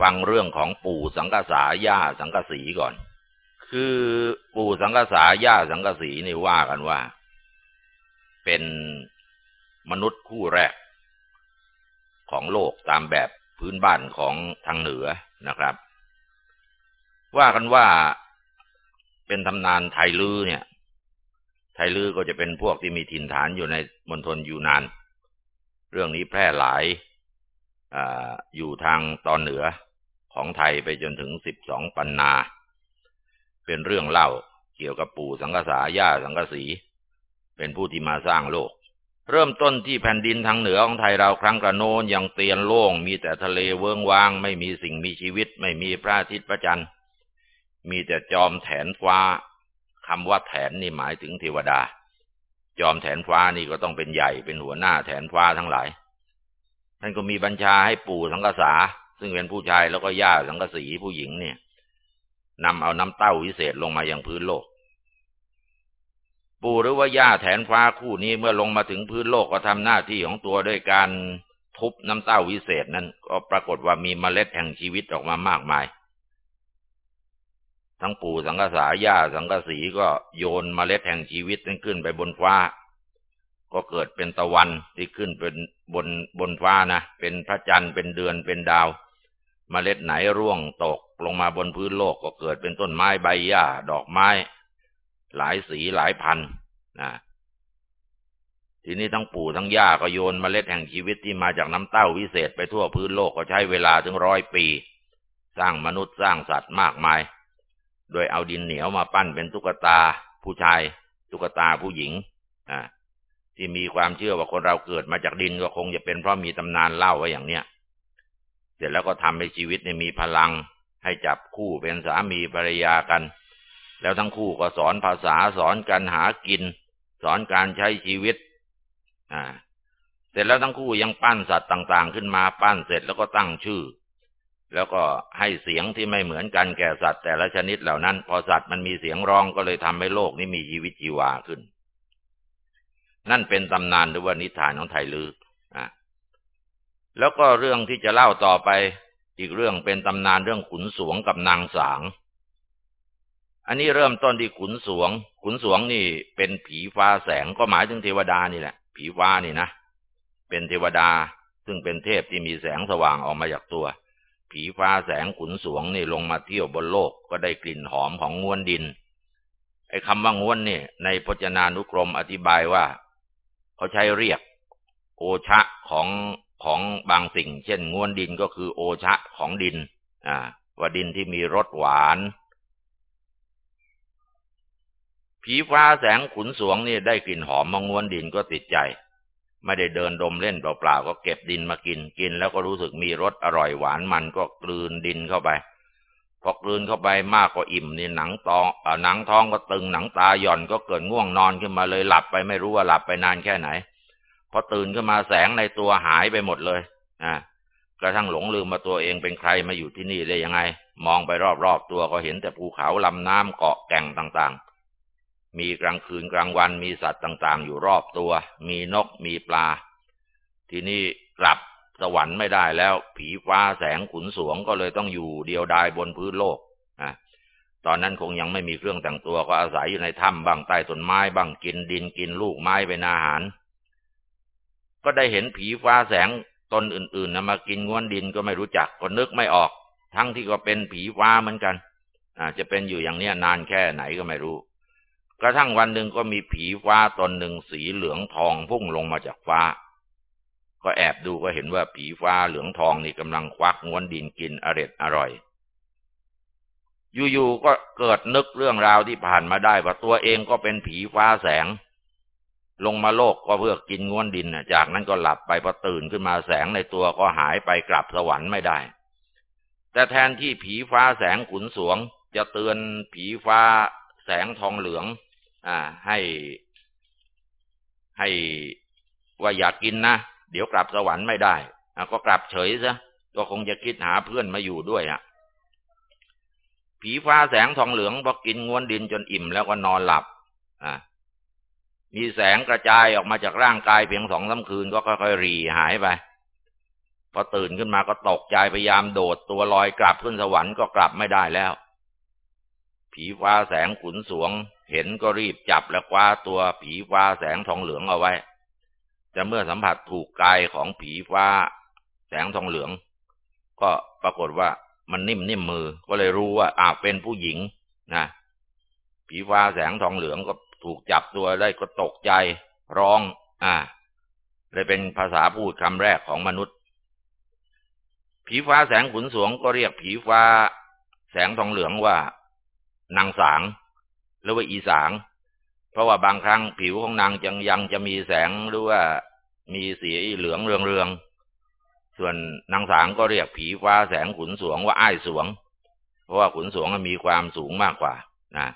ฟังเรื่องของปู่สังกษาย่าสังกสีก่อน คือปู่สังกษาย่าสังกสีนี่ว่ากันว่า เป็นมนุษย์คู่แรก ของโลกตามแบบพื้นบ้านของทางเหนือนะครับ ว่ากันว่าเป็นตำนานไทยลือเนี่ย ไทยลือก็จะเป็นพวกที่มีถิ่นฐานอยู่ในมณฑลยูนาน เรื่องนี้แพร่หลายออยู่ทางตอนเหนือ ของไทยไปจนถึงสิบสองปันนา เป็นเรื่องเล่าเกี่ยวกับปู่สังกษาย่าสังกสี เป็นผู้ที่มาสร้างโลก เริ่มต้นที่แผ่นดินทางเหนือของไทยเราครั้งกระโน้นยังเตียนโล่งมีแต่ทะเลเวิงวาง ไม่มีสิ่งมีชีวิต ไม่มีพระอาทิตย์พระจันทร์ มีแต่จอมแถนฟ้าคำว่าแถนนี่หมายถึงเทวดา จอมแถนฟ้านี่ก็ต้องเป็นใหญ่เป็นหัวหน้าแถนฟ้าทั้งหลายท่านก็มีบัญชาให้ปู่สังกษา ซึ่งเป็นผู้ชายแล้วก็ย่าสังกสีผู้หญิงเนี่ยนำเอาน้ำเต้าวิเศษลงมายังพื้นโลก ปู่หรือว่าย่าแถนฟ้าคู่นี้เมื่อลงมาถึงพื้นโลกก็ทำหน้าที่ของตัวด้วยการทุบน้ำเต้าวิเศษนั้น ก็ปรากฏว่ามีเมล็ดแห่งชีวิตออกมามากมาย ทั้งปู่สังกษาย่าสังกสีก็โยนเมล็ดแห่งชีวิตนั้นขึ้นไปบนฟ้า ก็เกิดเป็นตะวันที่ขึ้นเป็นบนบนฟ้านะเป็นพระจันทร์เป็นเดือนเป็นดาว มเมล็ดไหนร่วงตกลงมาบนพื้นโลกก็เกิดเป็นต้นไม้ใบหญ้า ดอกไม้ หลายสีหลายพันนะทีนี้ทั้งปู่ทั้งย่าก็โยนมเมล็ดแห่งชีวิตที่มาจากน้ำเต้าวิเศษไปทั่วพื้นโลกก็ใช้เวลาถึงร้อยปี สร้างมนุษย์สร้างสัตว์มากมาย โดยเอาดินเหนียวมาปั้นเป็นตุ๊กตา ผู้ชาย ตุ๊กตาผู้หญิงอ่าที่มีความเชื่อว่าคนเราเกิดมาจากดินก็คงจะเป็นเพราะมีตำนานเล่าไว้อย่างเนี้ย เสร็จแล้วก็ทำให้ชีวิตเนี่ยมีพลัง ให้จับคู่เป็นสามีภรรยากัน แล้วทั้งคู่ก็สอนภาษาสอนการหากิน สอนการใช้ชีวิต อ่า เสร็จแล้วทั้งคู่ยังปั้นสัตว์ต่าง ๆ ขึ้นมาปั้นเสร็จแล้วก็ตั้งชื่อ แล้วก็ให้เสียงที่ไม่เหมือนกันแก่สัตว์แต่ละชนิดเหล่านั้น พอสัตว์มันมีเสียงร้องก็เลยทำให้โลกนี้มีชีวิตชีวาขึ้น นั่นเป็นตำนานหรือว่านิทานของไทยลืออะ แล้วก็เรื่องที่จะเล่าต่อไป อีกเรื่องเป็นตำนานเรื่องขุนสวงกับนางสาง อันนี้เริ่มต้นที่ขุนสวง ขุนสวงนี่เป็นผีฟ้าแสงก็หมายถึงเทวดานี่แหละ ผีฟ้านี่นะ เป็นเทวดาซึ่งเป็นเทพที่มีแสงสว่างออกมาจากตัว ผีฟ้าแสงขุนสวงนี่ลงมาเที่ยวบนโลกก็ได้กลิ่นหอมของงวนดิน ไอ้คำว่างวนนี่ในพจนานุกรมอธิบายว่า เขาใช้เรียก โอชะของ ของบางสิ่ง เช่นง้วนดินก็คือโอชะของดิน อ่า ว่าดินที่มีรสหวาน ผีฟ้าแสงขุนสวงนี่ได้กลิ่นหอมมาง้วนดินก็ติดใจ ไม่ได้เดินดมเล่นเปล่าๆก็เก็บดินมากินกิน แล้วก็รู้สึกมีรสอร่อยหวานมันก็กลืนดินเข้าไปพอกลืนเข้าไปมากกว่าอิ่มนี่หนังตองหนังท้องก็ตึงหนังตาหย่อนก็เกิดง่วงนอนขึ้นมาเลยหลับไปไม่รู้ว่าหลับไปนานแค่ไหน พอตื่นขึ้นมาแสงในตัวหายไปหมดเลยอ่ากระทั่งหลงลืมมาตัวเองเป็นใครมาอยู่ที่นี่ได้ยังไง มองไปรอบๆตัวก็เห็นแต่ภูเขาลำน้ำเกาะแก่งต่างๆ มีกลางคืนกลางวันมีสัตว์ต่างๆ อยู่รอบตัว มีนกมีปลา ทีนี้กลับสวรรค์ไม่ได้แล้ว ผีฟ้าแสงขุนสวงก็เลยต้องอยู่เดียวดายบนพื้นโลกอะตอนนั้นคงยังไม่มีเครื่องแต่งตัวก็อาศัยอยู่ในถ้ำบ้างใต้ต้นไม้บ้างกินดินกินลูกไม้เป็นอาหาร ก็ได้เห็นผีฟ้าแสงตนอื่นๆนะมากินง้วนดินก็ไม่รู้จักก็นึกไม่ออก ทั้งที่ก็เป็นผีฟ้าเหมือนกันอาจจะเป็นอยู่อย่างเนี้ยนานแค่ไหนก็ไม่รู้ กระทั่งวันหนึ่งก็มีผีฟ้าตนหนึ่งสีเหลืองทองพุ่งลงมาจากฟ้า ก็แอบดูก็เห็นว่าผีฟ้าเหลืองทองนี่กำลังควักง้วนดินกินอร็ดอร่อย อยู่ๆก็เกิดนึกเรื่องราวที่ผ่านมาได้ว่าตัวเองก็เป็นผีฟ้าแสง ลงมาโลกก็เพื่อกินง้วนดินจากนั้นก็หลับไปพอตื่นขึ้นมาแสงในตัวก็หายไปกลับสวรรค์ไม่ได้ แต่แทนที่ผีฟ้าแสงขุนสวง จะเตือนผีฟ้าแสงทองเหลือง อ่า ให้ ให้ว่าอยากกินนะ เดี๋ยวกลับสวรรค์ไม่ได้ก็กลับเฉยซะก็คงจะคิดหาเพื่อนมาอยู่ด้วยอะ ผีฟ้าแสงทองเหลืองพอกินง้วนดินจนอิ่มแล้วก็นอนหลับ อ่า มีแสงกระจายออกมาจากร่างกายเพียงสองสาคืนก็ค่อยๆรีหายไป พอตื่นขึ้นมาก็ตกใจพยายามโดดตัวลอยกลับขึ้นสวรรค์ก็กลับไม่ได้แล้ว ผีฟ้าแสงขุนสวง เห็นก็รีบจับและคว้าตัวผีฟ้าแสงทองเหลืองเอาไว้แต่เมื่อสัมผัสถูกกายของผีฟ้า แสงทองเหลือง ก็ปรากฏว่ามันนิ่มนิ่มมือ ก็เลยรู้ว่าอาเป็นผู้หญิงนะผีฟ้าแสงทองเหลืองก็ ถูกจับตัวได้ก็ตกใจ ร้อง อ่าเลยเป็นภาษาพูดคำแรกของมนุษย์ ผีฟ้าแสงขุนสวงก็เรียกผีฟ้า แสงทองเหลืองว่านางสางหรือว่าอีสาง เพราะว่าบางครั้งผิวของนางยังยังจะมีแสงหรือว่ามีสีเหลืองเรืองเรือง ส่วนนางสางก็เรียกผีฟ้าแสงขุนสวงว่าอ้ายสวง เพราะว่าขุนสวงมีความสูงมากกว่านะ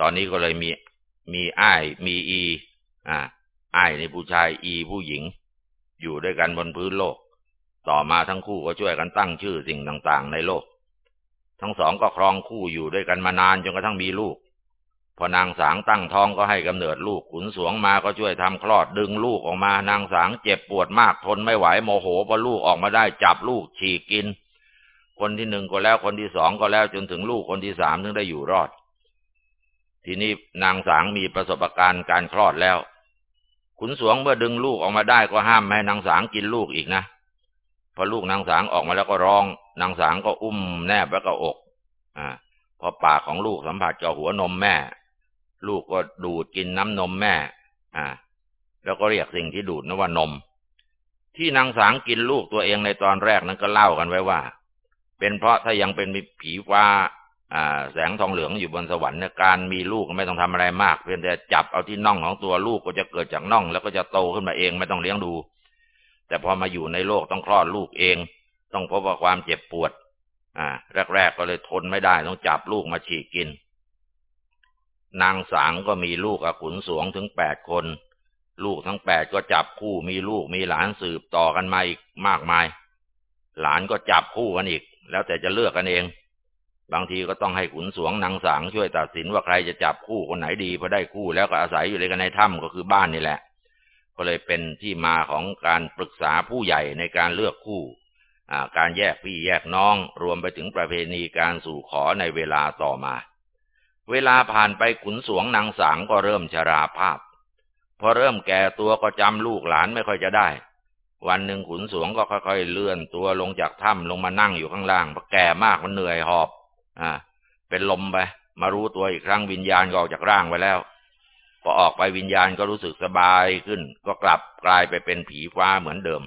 ตอนนี้ก็เลยมี มีอ้าย มีอี อ่าอ้ายในผู้ชายอีผู้หญิง อยู่ด้วยกันบนพื้นโลก ต่อมาทั้งคู่ก็ช่วยกันตั้งชื่อสิ่งต่างๆ ในโลก ทั้งสองก็ครองคู่อยู่ด้วยกันมานานจนกระทั่งมีลูก พอนางสางตั้งท้องก็ให้กำเนิดลูกขุนสวงมาก็ช่วยทำคลอดดึงลูกออกมานางสางเจ็บปวดมากทนไม่ไหวโมโหพอลูกออกมาได้จับลูกฉีกกิน คนที่หนึ่งก็แล้วคนที่สองก็แล้วจนถึงลูกคนที่สามถึงได้อยู่รอด ทีนี้นางสางมีประสบการณ์การคลอดแล้ว ขุนสวงเมื่อดึงลูกออกมาได้ก็ห้ามไม่ให้นางสางกินลูกอีกนะพอลูกนางสางออกมาแล้วก็ร้อง นางสางก็อุ้มแนบแล้วก็อก อ่า พอปากของลูกสัมผัสกับหัวนมแม่ ลูกก็ดูดกินน้ำนมแม่ อ่า แล้วก็เรียกสิ่งที่ดูดนั้นว่านม ที่นางสางกินลูกตัวเองในตอนแรกนั้นก็เล่ากันไว้ว่า เป็นเพราะถ้ายังเป็นผีฟ้า แสงทองเหลืองอยู่บนสวรรค์เนี่ยการมีลูกไม่ต้องทำอะไรมาก เพียงแต่จับเอาที่น่องของตัวลูกก็จะเกิดจากน่อง แล้วก็จะโตขึ้นมาเองไม่ต้องเลี้ยงดู แต่พอมาอยู่ในโลกต้องคลอดลูกเอง ต้องพบว่าความเจ็บปวด อ่า แรก ๆ ก็เลยทนไม่ได้ต้องจับลูกมาฉีกกิน นางสางก็มีลูกอขุนสวงถึงแปดคน ลูกทั้งแปดก็จับคู่มีลูกมีหลานสืบต่อกันมาอีกมากมาย หลานก็จับคู่กันอีก แล้วแต่จะเลือกกันเอง บางทีก็ต้องให้ขุนสวงนางสางช่วยตัดสินว่าใครจะจับคู่คนไหนดีพอได้คู่แล้วก็อาศัยอยู่ในกันในถ้ำก็คือบ้านนี่แหละ ก็เลยเป็นที่มาของการปรึกษาผู้ใหญ่ในการเลือกคู่การแยกพี่แยกน้องรวมไปถึงประเพณีการสู่ขอในเวลาต่อมา เวลาผ่านไปขุนสวงนางสางก็เริ่มชราภาพ พอเริ่มแก่ตัวก็จำลูกหลานไม่ค่อยจะได้ วันหนึ่งขุนสวงก็ค่อยๆเลื่อนตัวลงจากถ้ำลงมานั่งอยู่ข้างล่างเพราะแก่มากมันเหนื่อยหอบ อ่า เป็นลมไป มารู้ตัวอีกครั้งวิญญาณก็ออกจากร่างไปแล้ว พอออกไปวิญญาณก็รู้สึกสบายขึ้น ก็กลับกลายไปเป็นผีฟ้าเหมือนเดิม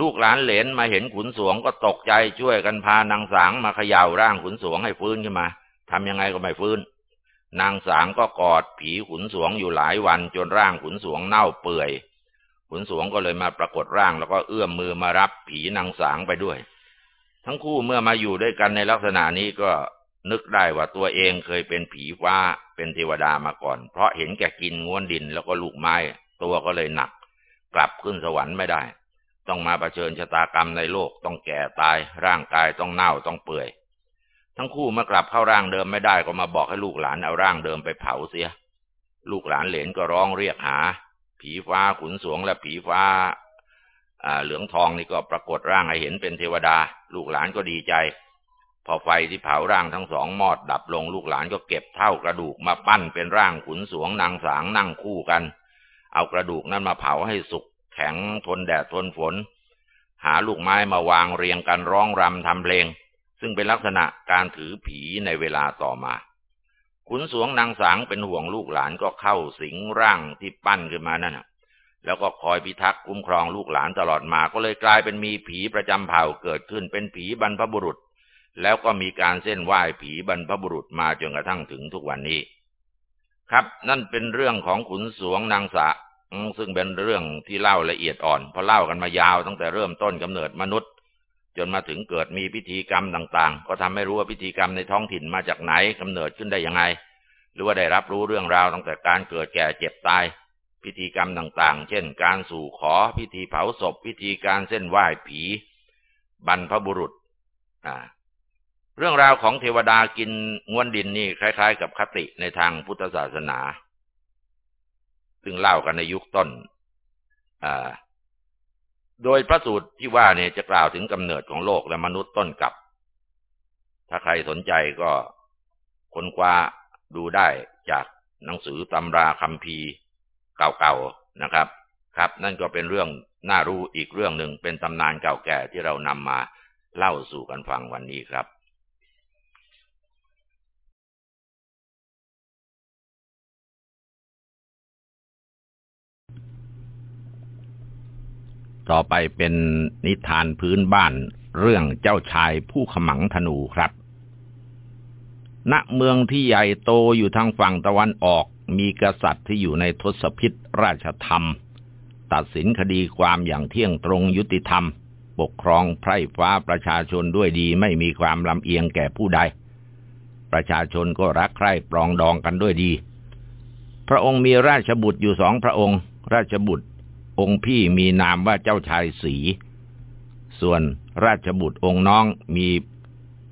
ลูกหลานเหลนมาเห็นขุนสวงก็ตกใจช่วยกันพานางสางมาเขย่าร่างขุนสวงให้ฟื้นขึ้นมาทำยังไงก็ไม่ฟื้น นางสางก็กอดผีขุนสวงอยู่หลายวันจนร่างขุนสวงเน่าเปื่อยขุนสวงก็เลยมาปรากฏร่างแล้วก็เอื้อมมือมารับผีนางสางไปด้วย ทั้งคู่เมื่อมาอยู่ด้วยกันในลักษณะนี้ก็นึกได้ว่าตัวเองเคยเป็นผีฟ้าเป็นเทวดามาก่อน เพราะเห็นแก่กินง้วนดินแล้วก็ลูกไม้ ตัวก็เลยหนัก กลับขึ้นสวรรค์ไม่ได้ ต้องมาเผชิญชะตากรรมในโลกต้องแก่ตาย ร่างกายต้องเน่าต้องเปื่อย ทั้งคู่เมื่อกลับเข้าร่างเดิมไม่ได้ก็มาบอกให้ลูกหลานเอาร่างเดิมไปเผาเสีย ลูกหลานเหลนก็ร้องเรียกหา ผีฟ้าขุนสวงและผีฟ้า เหลืองทองนี่ก็ปรากฏร่างให้เห็นเป็นเทวดา ลูกหลานก็ดีใจ พอไฟที่เผาร่างทั้งสองมอดดับลงลูกหลานก็เก็บเท่ากระดูกมาปั้นเป็นร่างขุนสวงนางสางนั่งคู่กัน เอากระดูกนั้นมาเผาให้สุกแข็งทนแดดทนฝน หาลูกไม้มาวางเรียงกันร้องรำทำเพลง ซึ่งเป็นลักษณะการถือผีในเวลาต่อมาขุนสวงนางสางเป็นห่วงลูกหลานก็เข้าสิงร่างที่ปั้นขึ้นมานั่น แล้วก็คอยพิทักษ์คุ้มครองลูกหลานตลอดมาก็เลยกลายเป็นมีผีประจำเผ่าเกิดขึ้นเป็นผีบรรพบุรุษ แล้วก็มีการเส้นไหว้ผีบรรพบุรุษมาจนกระทั่งถึงทุกวันนี้ ครับนั่นเป็นเรื่องของขุนสวงนางสะซึ่งเป็นเรื่องที่เล่าละเอียดอ่อนเพราะเล่ากันมายาวตั้งแต่เริ่มต้นกำเนิดมนุษย์ จนมาถึงเกิดมีพิธีกรรมต่างๆ ก็ทำให้รู้ว่าพิธีกรรมในท้องถิ่นมาจากไหนกำเนิดขึ้นได้ยังไง หรือว่าได้รับรู้เรื่องราวตั้งแต่การเกิดแก่เจ็บตาย พิธีกรรมต่างๆ เช่น การสู่ขอพิธีเผาศพ พิธีการเส้นไหว้ผี บรรพบุรุษเรื่องราวของเทวดากินงวนดินนี่คล้าย ๆ กับคติในทางพุทธศาสนา ซึ่งเล่ากันในยุคต้นโดยพระสูตรที่ว่าเนี่ยจะกล่าวถึงกำเนิดของโลกและมนุษย์ต้นกับ ถ้าใครสนใจก็ค้นคว้าดูได้จากหนังสือตำราคัมภีร์ เก่าๆนะครับ ครับ นั่นก็เป็นเรื่องน่ารู้อีกเรื่องหนึ่งเป็นตำนานเก่าแก่ที่เรานำมาเล่าสู่กันฟังวันนี้ครับต่อไปเป็นนิทานพื้นบ้านเรื่องเจ้าชายผู้ขมังธนูครับ ณ เมืองที่ใหญ่โตอยู่ทางฝั่งตะวันออก มีกษัตริย์ที่อยู่ในทศพิษราชธรรม ตัดสินคดีความอย่างเที่ยงตรงยุติธรรม ปกครองไพร่ฟ้าประชาชนด้วยดีไม่มีความลำเอียงแก่ผู้ใด ประชาชนก็รักใคร่ปรองดองกันด้วยดี พระองค์มีราชบุตรอยู่สองพระองค์ ราชบุตร องค์พี่มีนามว่าเจ้าชายสี ส่วนราชบุตรองค์น้องมี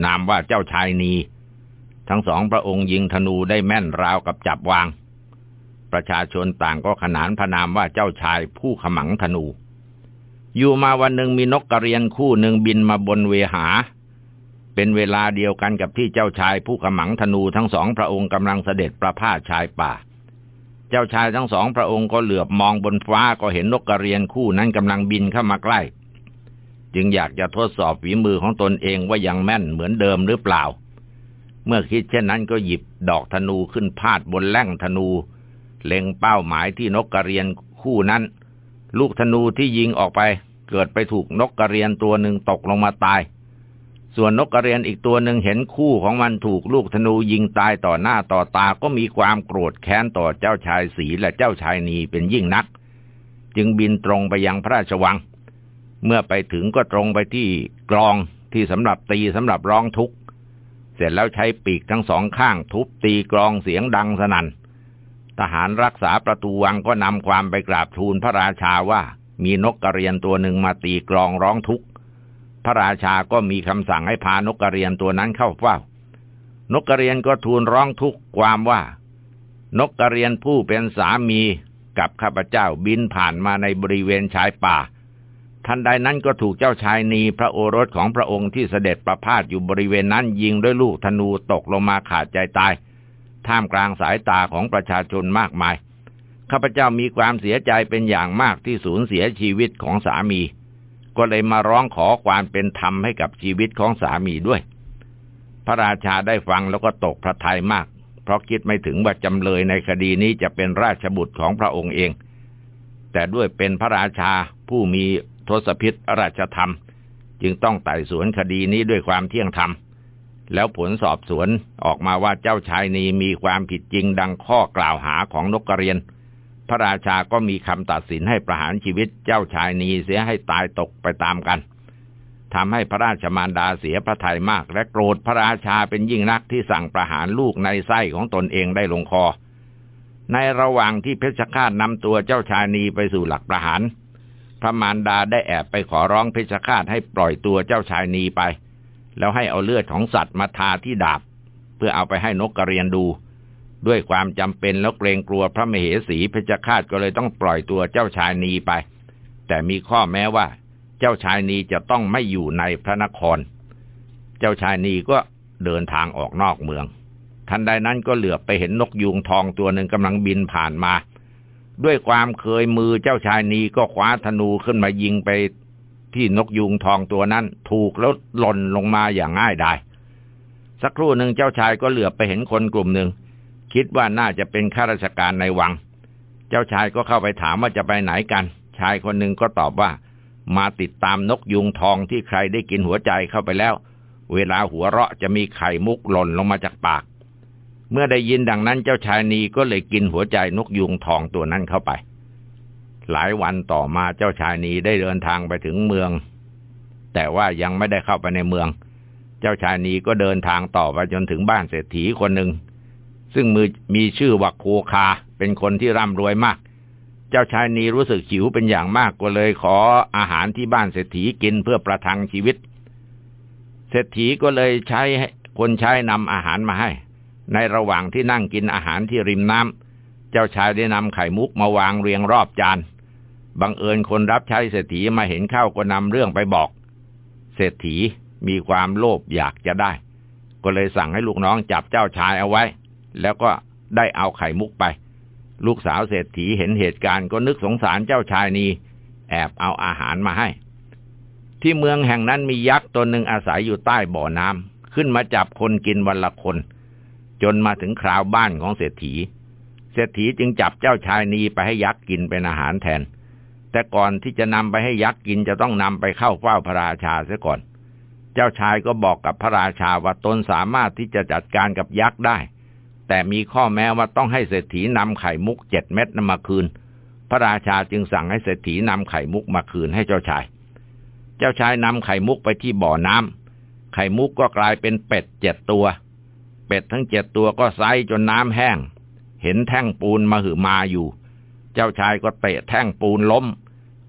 นามว่าเจ้าชายนีทั้งสองพระองค์ยิงธนูได้แม่นราวกับจับวาง ประชาชนต่างก็ขนานพนามว่าเจ้าชายผู้ขมังธนู อยู่มาวันหนึ่งมีนกกระเรียนคู่หนึ่งบินมาบนเวหา เป็นเวลาเดียวกันกับที่เจ้าชายผู้ขมังธนูทั้งสองพระองค์กำลังเสด็จประพาสชายป่า เจ้าชายทั้งสองพระองค์ก็เหลือบมองบนฟ้าก็เห็นนกกระเรียนคู่นั้นกำลังบินเข้ามาใกล้ จึงอยากจะทดสอบฝีมือของตนเองว่ายังแม่นเหมือนเดิมหรือเปล่า เมื่อคิดเช่นนั้นก็หยิบดอกธนูขึ้นพาดบนแล่งธนู เล็งเป้าหมายที่นกกระเรียนคู่นั้น ลูกธนูที่ยิงออกไป เกิดไปถูกนกกระเรียนตัวหนึ่งตกลงมาตาย ส่วนนกกระเรียนอีกตัวหนึ่งเห็นคู่ของมันถูกลูกธนูยิงตายต่อหน้าต่อตาก็มีความโกรธแค้นต่อเจ้าชายสีและเจ้าชายนีเป็นยิ่งนัก จึงบินตรงไปยังพระราชวัง เมื่อไปถึงก็ตรงไปที่กลองที่สำหรับตีสำหรับร้องทุกข์เสร็จแล้วใช้ปีกทั้งสองข้างทุบตีกลองเสียงดังสนัน่น ทหารรักษาประตูวังก็นำความไปกราบทูลพระราชาว่ามีนกกระเรียนตัวหนึ่งมาตีกลองร้องทุกข์ พระราชาก็มีคำสั่งให้พานกกระเรียนตัวนั้นเข้าเฝ้า นกกระเรียนก็ทูลร้องทุกข์ความว่า นกกระเรียนผู้เป็นสามีกับข้าพเจ้าบินผ่านมาในบริเวณชายป่า ทันใดนั้นก็ถูกเจ้าชายนีพระโอรสของพระองค์ที่เสด็จประพาสอยู่บริเวณนั้นยิงด้วยลูกธนูตกลงมาขาดใจตาย ท่ามกลางสายตาของประชาชนมากมาย ข้าพเจ้ามีความเสียใจเป็นอย่างมากที่สูญเสียชีวิตของสามี ก็เลยมาร้องขอความเป็นธรรมให้กับชีวิตของสามีด้วย พระราชาได้ฟังแล้วก็ตกพระทัยมาก เพราะคิดไม่ถึงว่าจำเลยในคดีนี้จะเป็นราชบุตรของพระองค์เอง แต่ด้วยเป็นพระราชาผู้มีทศพิษราชธรรม จึงต้องไต่สวนคดีนี้ด้วยความเที่ยงธรรม แล้วผลสอบสวนออกมาว่าเจ้าชายนีมีความผิดจริงดังข้อกล่าวหาของนกกระเรียน พระราชาก็มีคำตัดสินให้ประหารชีวิตเจ้าชายนีเสียให้ตายตกไปตามกันทำให้พระราชมารดาเสียพระทัยมาก และโกรธพระราชาเป็นยิ่งนักที่สั่งประหารลูกในไส้ของตนเองได้ลงคอ ในระหว่างที่เพชฌฆาตนำตัวเจ้าชายนีไปสู่หลักประหารพระมารดาได้แอบไปขอร้องเพชฌฆาตให้ปล่อยตัวเจ้าชายนีไป แล้วให้เอาเลือดของสัตว์มาทาที่ดาบ เพื่อเอาไปให้นกกระเรียนดู ด้วยความจำเป็นแล้วเกรงกลัวพระมเหสีเพชฌฆาตก็เลยต้องปล่อยตัวเจ้าชายนีไป แต่มีข้อแม้ว่า เจ้าชายนีจะต้องไม่อยู่ในพระนคร เจ้าชายนีก็เดินทางออกนอกเมือง ทันใดนั้นก็เหลือบไปเห็นนกยูงทองตัวหนึ่งกำลังบินผ่านมา ด้วยความเคยมือเจ้าชายนีก็คว้าธนูขึ้นมายิงไป ที่นกยูงทองตัวนั้นถูกแล้วหล่นลงมาอย่างง่ายดายสักครู่หนึ่งเจ้าชายก็เหลือบไปเห็นคนกลุ่มหนึ่ง คิดว่าน่าจะเป็นข้าราชการในวัง เจ้าชายก็เข้าไปถามว่าจะไปไหนกัน ชายคนหนึ่งก็ตอบว่า มาติดตามนกยุงทองที่ใครได้กินหัวใจเข้าไปแล้ว เวลาหัวเราะจะมีไข่มุกหล่นลงมาจากปาก เมื่อได้ยินดังนั้นเจ้าชายนีก็เลยกินหัวใจนกยุงทองตัวนั้นเข้าไป หลายวันต่อมาเจ้าชายนีได้เดินทางไปถึงเมือง แต่ว่ายังไม่ได้เข้าไปในเมือง เจ้าชายนีก็เดินทางต่อไปจนถึงบ้านเศรษฐีคนหนึ่ง ซึ่งมือมีชื่อว่าโคคา เป็นคนที่ร่ำรวยมาก เจ้าชายนีรู้สึกหิวเป็นอย่างมากก็เลยขออาหารที่บ้านเศรษฐีกินเพื่อประทังชีวิต เศรษฐีก็เลยใช้คนใช้นำอาหารมาให้ ในระหว่างที่นั่งกินอาหารที่ริมน้ำเจ้าชายได้นำไข่มุกมาวางเรียงรอบจาน บังเอิญคนรับใช้เศรษฐีมาเห็นเข้าก็นำเรื่องไปบอก เศรษฐีมีความโลภอยากจะได้ ก็เลยสั่งให้ลูกน้องจับเจ้าชายเอาไว้ แล้วก็ได้เอาไข่มุกไป ลูกสาวเศรษฐีเห็นเหตุการณ์ก็นึกสงสารเจ้าชายนีแอบเอาอาหารมาให้ ที่เมืองแห่งนั้นมียักษ์ตนหนึ่งอาศัยอยู่ใต้บ่อน้ำขึ้นมาจับคนกินวันละคน จนมาถึงคราวบ้านของเศรษฐี เศรษฐีจึงจับเจ้าชายนีไปให้ยักษ์กินเป็นอาหารแทน แต่ก่อนที่จะนำไปให้ยักษ์กินจะต้องนำไปเข้าเฝ้าพระราชาเสียก่อน เจ้าชายก็บอกกับพระราชาว่าตนสามารถที่จะจัดการกับยักษ์ได้ แต่มีข้อแม้ว่าต้องให้เศรษฐีนำไข่มุกเจ็ดเม็ดนำมาคืน พระราชาจึงสั่งให้เศรษฐีนำไข่มุกมาคืนให้เจ้าชาย เจ้าชายนำไข่มุกไปที่บ่อน้ำไข่มุกก็กลายเป็นเป็ดเจ็ดตัว เป็ดทั้งเจ็ดตัวก็ไซจนน้ำแห้ง เห็นแท่งปูนมาหือมาอยู่ เจ้าชายก็เตะแท่งปูนล้ม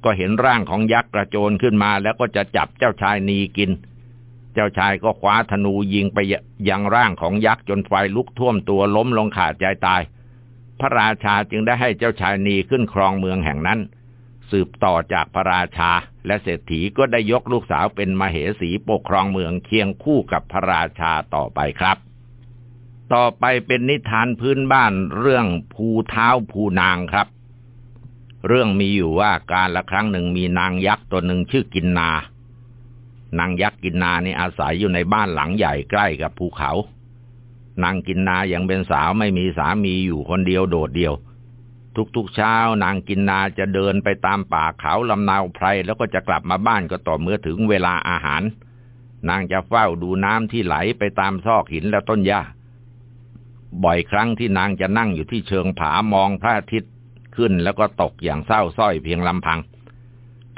ก็เห็นร่างของยักษ์กระโจนขึ้นมา แล้วก็จะจับเจ้าชายนีกิน เจ้าชายก็คว้าธนูยิงไปยังร่างของยักษ์จนไฟลุกท่วมตัวล้มลงขาดใจตาย พระราชาจึงได้ให้เจ้าชายนีขึ้นครองเมืองแห่งนั้น สืบต่อจากพระราชา และเศรษฐีก็ได้ยกลูกสาวเป็นมเหสีปกครองเมืองเคียงคู่กับพระราชาต่อไปครับต่อไปเป็นนิทานพื้นบ้านเรื่องภูเท้าภูนางครับ เรื่องมีอยู่ว่าการละครั้งหนึ่งมีนางยักษ์ตัวหนึ่งชื่อกินนา นางยักษ์กินนานี่อาศัยอยู่ในบ้านหลังใหญ่ใกล้กับภูเขา นางกินนายังเป็นสาวไม่มีสามีอยู่คนเดียวโดดเดียว ทุกๆเช้า นางกินนาจะเดินไปตามป่าเขาลำนาวไพรแล้วก็จะกลับมาบ้านก็ต่อเมื่อถึงเวลาอาหาร นางจะเฝ้าดูน้ำที่ไหลไปตามซอกหินและต้นหญ้าบ่อยครั้งที่นางจะนั่งอยู่ที่เชิงผามองพระอาทิตย์ ขึ้นแล้วก็ตกอย่างเศร้าส้อยเพียงลำพัง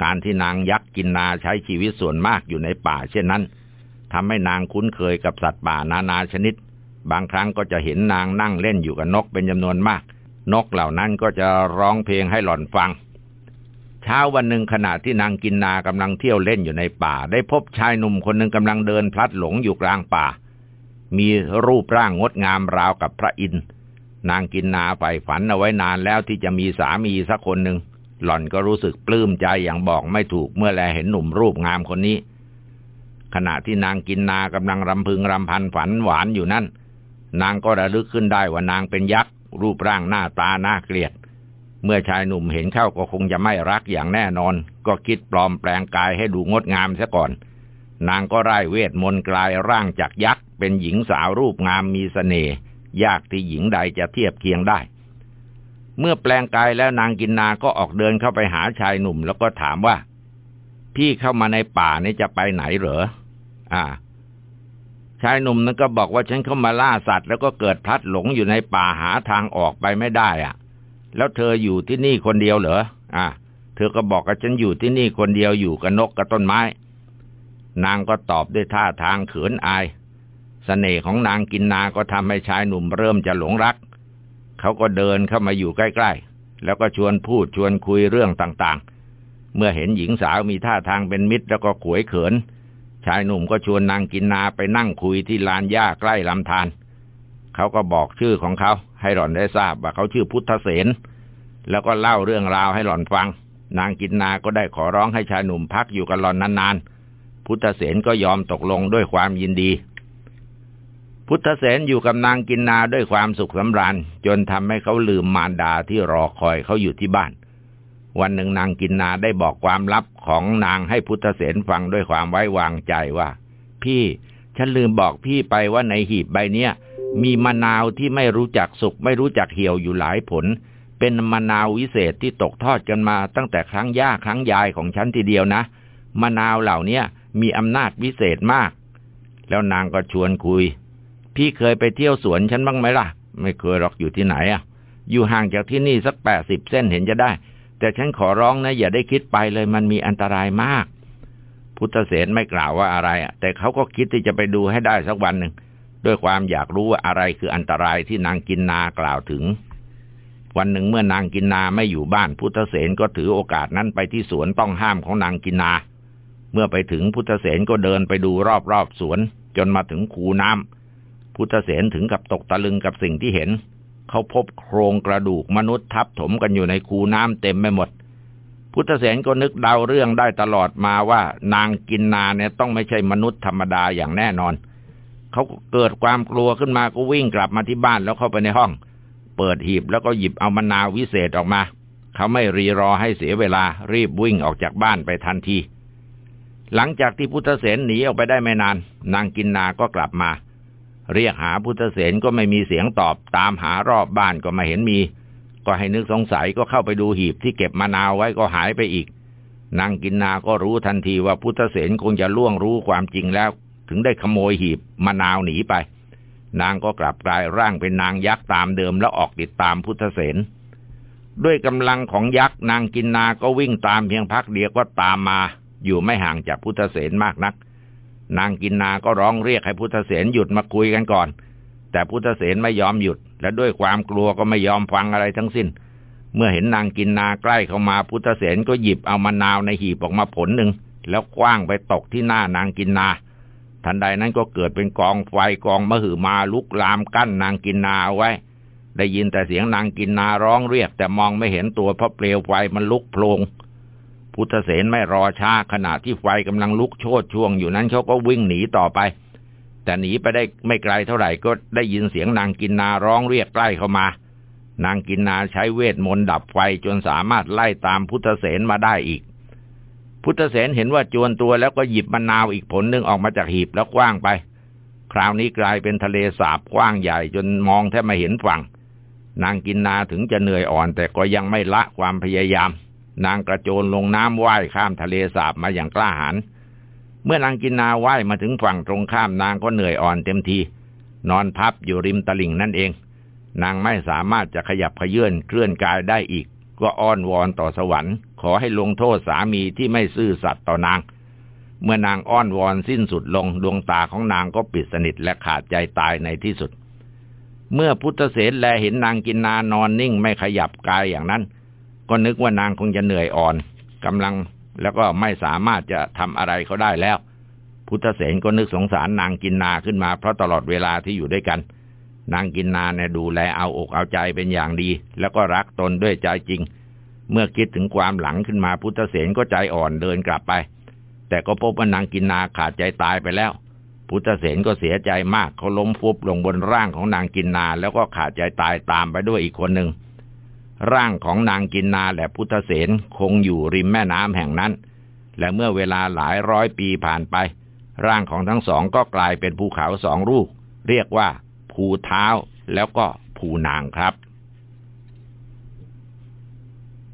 การที่นางยักษ์กินนาใช้ชีวิตส่วนมากอยู่ในป่า เช่นนั้นทำให้นางคุ้นเคยกับสัตว์ป่านานาชนิด บางครั้งก็จะเห็นนางนั่งเล่นอยู่กับนกเป็นจำนวนมาก นกเหล่านั้นก็จะร้องเพลงให้หล่อนฟัง เช้าวันหนึ่งขณะที่นางกินนากำลังเที่ยวเล่นอยู่ในป่า ได้พบชายหนุ่มคนหนึ่งกำลังเดินพลัดหลงอยู่กลางป่า มีรูปร่างงดงามราวกับพระอินทร์ นางกินนาใฝ่ฝันเอาไว้นานแล้วที่จะมีสามีสักคนหนึ่งหล่อนก็รู้สึกปลื้มใจอย่างบอกไม่ถูกเมื่อแลเห็นหนุ่มรูปงามคนนี้ ขณะที่นางกินนากำลังรำพึงรำพันฝันหวานอยู่นั่น นางก็ระลึกขึ้นได้ว่านางเป็นยักษ์รูปร่างหน้าตาน่าเกลียด เมื่อชายหนุ่มเห็นเข้าก็คงจะไม่รักอย่างแน่นอน ก็คิดปลอมแปลงกายให้ดูงดงามซะก่อน นางก็ไร้เวทมนต์กลายร่างจากยักษ์เป็นหญิงสาวรูปงามมีสเสน่ห์ ยากที่หญิงใดจะเทียบเคียงได้ เมื่อแปลงกายแล้วนางกินนาก็ออกเดินเข้าไปหาชายหนุ่ม แล้วก็ถามว่า พี่เข้ามาในป่านี่จะไปไหนเหรอ อ่า ชายหนุ่มนั้นก็บอกว่าฉันเข้ามาล่าสัตว์ แล้วก็เกิดพลัดหลงอยู่ในป่าหาทางออกไปไม่ได้อะ แล้วเธออยู่ที่นี่คนเดียวเหรอ อ่า เธอก็บอกกับฉันอยู่ที่นี่คนเดียวอยู่กับนกกับต้นไม้ นางก็ตอบด้วยท่าทางเขินอาย สเสน่ห์ของนางกินนาก็ทำให้ชายหนุ่มเริ่มจะหลงรัก เขาก็เดินเข้ามาอยู่ใกล้ๆ แล้วก็ชวนพูดชวนคุยเรื่องต่างๆ เมื่อเห็นหญิงสาวมีท่าทางเป็นมิตรแล้วก็ขวยเขิน ชายหนุ่มก็ชวนนางกินนาไปนั่งคุยที่ลานหญ้าใกล้ลำธาร เขาก็บอกชื่อของเขาให้หล่อนได้ทราบว่าเขาชื่อพุทธเสน แล้วก็เล่าเรื่องราวให้หล่อนฟัง นางกินนาก็ได้ขอร้องให้ชายหนุ่มพักอยู่กับหล่อนนานๆ พุทธเสนก็ยอมตกลงด้วยความยินดี พุทธเสนอยู่กับนางกินนาด้วยความสุขสำราญ จนทำให้เขาลืมมารดาที่รอคอยเขาอยู่ที่บ้าน วันหนึ่งนางกินนาได้บอกความลับของนางให้พุทธเสนฟังด้วยความไว้วางใจว่า พี่ฉันลืมบอกพี่ไปว่าในหีบใบเนี้ยมีมะนาวที่ไม่รู้จักสุกไม่รู้จักเหี่ยวอยู่หลายผล เป็นมะนาววิเศษที่ตกทอดกันมาตั้งแต่ครั้งย่าครั้งยายของฉันทีเดียวนะมะนาวเหล่านี้มีอำนาจวิเศษมาก แล้วนางก็ชวนคุย พี่เคยไปเที่ยวสวนฉันบ้างไหมล่ะ ไม่เคยหรอกอยู่ที่ไหนอะ อยู่ห่างจากที่นี่สักแปดสิบเส้นเห็นจะได้ แต่ฉันขอร้องนะ อย่าได้คิดไปเลยมันมีอันตรายมาก พุทธเสนไม่กล่าวว่าอะไรอะ แต่เขาก็คิดที่จะไปดูให้ได้สักวันหนึ่งด้วยความอยากรู้ว่าอะไรคืออันตรายที่นางกินนากล่าวถึง วันหนึ่งเมื่อนางกินนาไม่อยู่บ้านพุทธเสนก็ถือโอกาสนั้นไปที่สวนต้องห้ามของนางกินนา เมื่อไปถึงพุทธเสนก็เดินไปดูรอบๆสวน จนมาถึงคูน้ำ พุทธเสนถึงกับตกตะลึงกับสิ่งที่เห็น เขาพบโครงกระดูกมนุษย์ทับถมกันอยู่ในคูน้ำเต็มไปหมด พุทธเสนก็นึกเดาเรื่องได้ตลอดมาว่านางกินนาเนี่ยต้องไม่ใช่มนุษย์ธรรมดาอย่างแน่นอน เขาเกิดความกลัวขึ้นมาก็วิ่งกลับมาที่บ้านแล้วเข้าไปในห้อง เปิดหีบแล้วก็หยิบเอามะนาววิเศษออกมา เขาไม่รีรอให้เสียเวลารีบวิ่งออกจากบ้านไปทันทีหลังจากที่พุทธเสนหนีออกไปได้ไม่นาน นางกินนาก็กลับมา เรียกหาพุทธเสนก็ไม่มีเสียงตอบ ตามหารอบบ้านก็ไม่เห็นมี ก็ให้นึกสงสัยก็เข้าไปดูหีบที่เก็บมะนาวไว้ก็หายไปอีก นางกินนาก็รู้ทันทีว่าพุทธเสนคงจะล่วงรู้ความจริงแล้ว ถึงได้ขโมยหีบมะนาวหนีไป นางก็กลับกลายร่างเป็นนางยักษ์ตามเดิมแล้วออกติดตามพุทธเสนด้วยกำลังของยักษ์นางกินนาก็วิ่งตามเพียงพักเดียวก็ตามมา อยู่ไม่ห่างจากพุทธเสนมากนัก นางกินนาก็ร้องเรียกให้พุทธเสนหยุดมาคุยกันก่อน แต่พุทธเสนไม่ยอมหยุด และด้วยความกลัวก็ไม่ยอมฟังอะไรทั้งสิ้น เมื่อเห็นนางกินนาใกล้เข้ามาพุทธเสนก็หยิบเอามะนาวในหีบออกมาผลหนึ่งแล้วคว้างไปตกที่หน้านางกินนา ทันใดนั้นก็เกิดเป็นกองไฟกองมะหือมาลุกลามกั้นนางกินนาเอาไว้ ได้ยินแต่เสียงนางกินนาร้องเรียก แต่มองไม่เห็นตัวเพราะเปลวไฟมันลุกโพลง พุทธเสนไม่รอช้าขณะที่ไฟกำลังลุกโชดช่วงอยู่นั้นเขาก็วิ่งหนีต่อไป แต่หนีไปได้ไม่ไกลเท่าไหร่ก็ได้ยินเสียงนางกินนาร้องเรียกใกล้เข้ามา นางกินนาใช้เวทมนต์ดับไฟจนสามารถไล่ตามพุทธเสนมาได้อีก พุทธเสนเห็นว่าจวนตัวแล้วก็หยิบมะนาวอีกผลหนึ่งออกมาจากหีบแล้วกว้างไป คราวนี้กลายเป็นทะเลสาบกว้างใหญ่จนมองแทบไม่เห็นฝั่ง นางกินนาถึงจะเหนื่อยอ่อนแต่ก็ยังไม่ละความพยายาม นางกระโจนลงน้ำว่ายข้ามทะเลสาบมาอย่างกล้าหาญเมื่อนางกินนาว่ายมาถึงฝั่งตรงข้ามนางก็เหนื่อยอ่อนเต็มที นอนพับอยู่ริมตลิ่งนั่นเอง นางไม่สามารถจะขยับขยื่นเคลื่อนกายได้อีก ก็อ้อนวอนต่อสวรรค์ ขอให้ลงโทษสามีที่ไม่ซื่อสัตย์ต่อนาง เมื่อนางอ้อนวอนสิ้นสุดลงดวงตาของนางก็ปิดสนิทและขาดใจตายในที่สุด เมื่อพุทธเสนแลเห็นนางกินนานอนนิ่งไม่ขยับกายอย่างนั้น ก็นึกว่านางคงจะเหนื่อยอ่อนกำลังแล้วก็ไม่สามารถจะทำอะไรเขาได้แล้ว พุทธเสนก็นึกสงสารนางกินนาขึ้นมาเพราะตลอดเวลาที่อยู่ด้วยกัน นางกินนาเนี่ยดูแลเอาอกเอาใจเป็นอย่างดี แล้วก็รักตนด้วยใจจริง เมื่อคิดถึงความหลังขึ้นมาพุทธเสนก็ใจอ่อนเดินกลับไป แต่ก็พบว่านางกินนาขาดใจตายไปแล้ว พุทธเสนก็เสียใจมากเขาล้มฟุบลงบนร่างของนางกินนาแล้วก็ขาดใจตายตามไปด้วยอีกคนหนึ่ง ร่างของนางกินนาและพุทธเสนคงอยู่ริมแม่น้ำแห่งนั้น และเมื่อเวลาหลายร้อยปีผ่านไป ร่างของทั้งสองก็กลายเป็นภูเขาสองลูก เรียกว่าภูเท้าแล้วก็ภูนางครับ